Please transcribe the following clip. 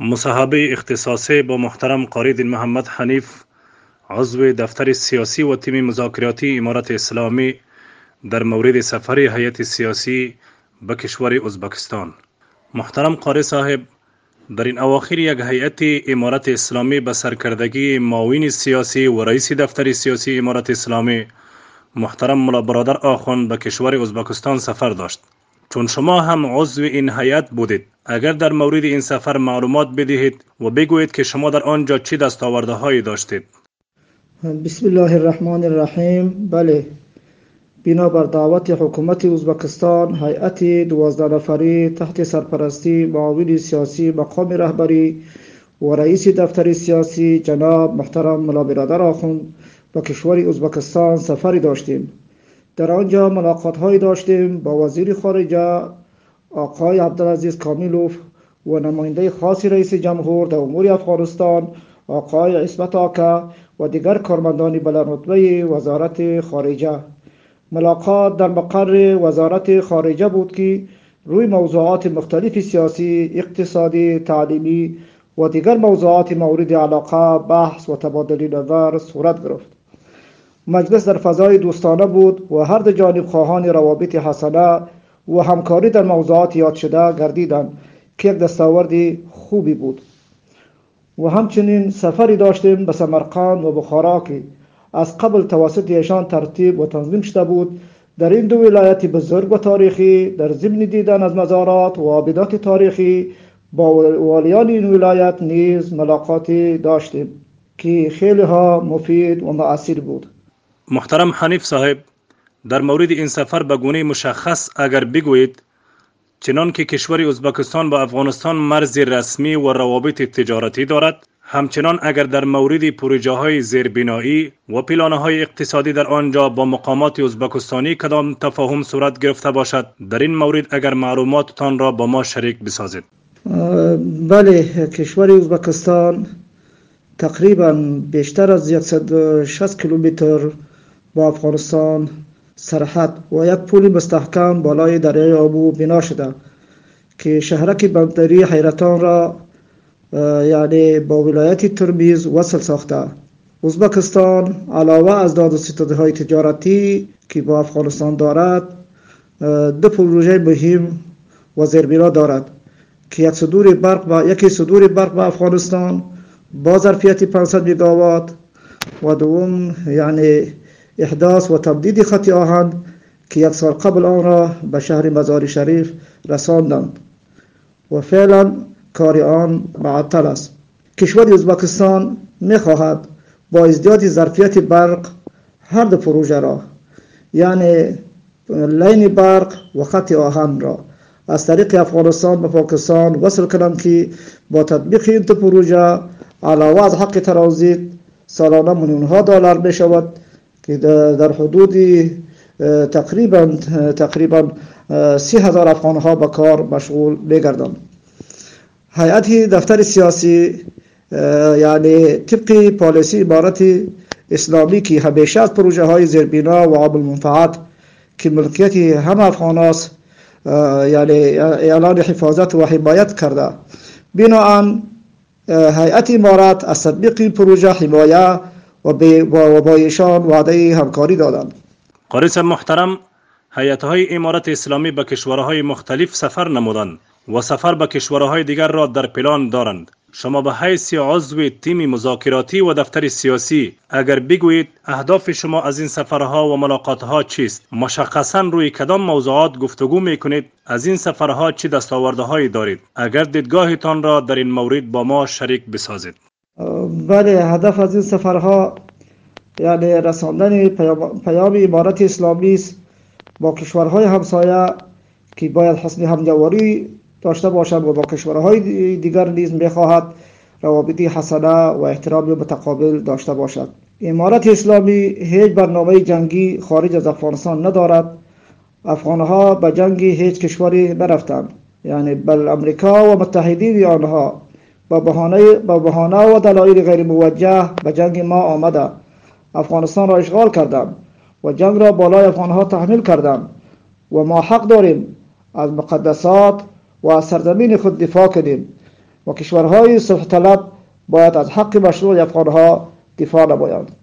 مصاحبه اختصاصی با محترم قارید محمد حنیف عضو دفتر سیاسی و تیم مذاکراتی امارت اسلامی در مورد سفر هیئت سیاسی به کشور ازبکستان. محترم قاری صاحب در این اواخر یک هیئت امارت اسلامی به سرکردگی معاون سیاسی و رئیس دفتر سیاسی امارت اسلامی محترم ملا برادر آخوان به کشور ازبکستان سفر داشت. چون شما هم عضو این هیئت بودید. اگر در مورد این سفر معلومات بدهید و بگویید که شما در آنجا چی دستاورده هایی داشتید. بسم الله الرحمن الرحیم. بله. بنابر دعوت حکومت ازبکستان هیئت دوازده نفری تحت سرپرستی معاون سیاسی مقام رهبری و رئیس دفتر سیاسی جناب محترم ملا برادر آخوند به کشور ازبکستان سفری داشتیم. در آنجا ملاقات هایی داشتیم با وزیر خارجه آقای عبدالعزیز کامیلوف و نماینده خاص رئیس جمهور در امور افغانستان آقای اسمت آکا و دیگر کارمندان بلندرتبه وزارت خارجه ملاقات در مقر وزارت خارجه بود که روی موضوعات مختلف سیاسی، اقتصادی، تعلیمی و دیگر موضوعات مورد علاقه بحث و تبادل نظر صورت گرفت. مجلس در فضای دوستانه بود و هر دو جانب خواهان روابط حسنه و همکاری در موضوعات یاد شده گردیدند که یک دستاورد خوبی بود. و همچنین سفری داشتیم به سمرقند و بخارا که از قبل توسط ایشان ترتیب و تنظیم شده بود. در این دو ولایت بزرگ و تاریخی در ضمن دیدن از مزارات و عابدات تاریخی با والیان این ولایت نیز ملاقاتی داشتیم که خیلی ها مفید و مؤثر بود. محترم حنیف صاحب در مورد این سفر به گونه مشخص اگر بگویید چنان که کشور ازبکستان با افغانستان مرز رسمی و روابط تجارتی دارد همچنان اگر در مورد پروژه های زیربنایی و پیلانه های اقتصادی در آنجا با مقامات ازبکستانی کدام تفاهم صورت گرفته باشد در این مورد اگر معلوماتتان را با ما شریک بسازید. بله کشور ازبکستان تقریبا بیشتر از 160 کیلومتر با افغانستان سرحد و یک پول مستحکم بالای دریای آبو بنا شده که شهرک بندری حیرتان را یعنی با ولایت ترمیز وصل ساخته. ازبکستان علاوه از داد و های تجارتی که با افغانستان دارد دو پروژه مهم و زیربنا دارد که یک صدور برق با یکی صدور برق به افغانستان با ظرفیت 500 میگاوات و دوم یعنی إحداث و تبدید خط آهن که یک سال قبل آن را به شهر مزار شریف رساندند. و فعلا کار آن معطل است. کشور ازبکستان میخواهد با ازدیاد ظرفیت برق هر دو پروژه را یعنی لین برق و خط آهن را از طریق افغانستان به پاکستان وصل کنند که با تطبیق این دو پروژه علاوه از حق ترانزیت سالانه میلیون ها دلار می شود که در حدود تقریبا تقریبا سی هزار افغان ها به کار مشغول میگردند. هیئت دفتر سیاسی یعنی طبق پالیسی عبارت اسلامی که همیشه از پروژه های زیربینا و عام المنفعت که ملکیت همه افغان یعنی اعلان حفاظت و حمایت کرده. بناهن هیئت امارت از تطبیق پروژه حمایه و با ایشان وعده همکاری دادند. قاریس محترم هیئت های امارت اسلامی به کشورهای مختلف سفر نمودند و سفر به کشورهای دیگر را در پلان دارند. شما به حیث عضو تیم مذاکراتی و دفتر سیاسی اگر بگویید اهداف شما از این سفرها و ملاقاتها چیست؟ مشخصا روی کدام موضوعات گفتگو می کنید از این سفرها چی دستاوردهایی دارید؟ اگر دیدگاهتان را در این مورد با ما شریک بسازید. بله هدف از این سفرها یعنی رساندن پیام امارت اسلامی است با کشورهای همسایه که باید حسن همجواری داشته باشد و با کشورهای دیگر نیز می‌خواهد روابطی حسنه و احترام متقابل داشته باشد. امارت اسلامی هیچ برنامه جنگی خارج از افغانستان ندارد. افغانها به جنگ هیچ کشوری نرفتند. یعنی بل امریکا و متحدین آنها با بهانه با بهانه و دلایل غیر موجه به جنگ ما آمده. افغانستان را اشغال کردند و جنگ را بالای افغانها تحمیل کردند و ما حق داریم از مقدسات و از سرزمین خود دفاع کنیم و کشورهای صلح طلب باید از حق مشروع افغانها دفاع نمایند.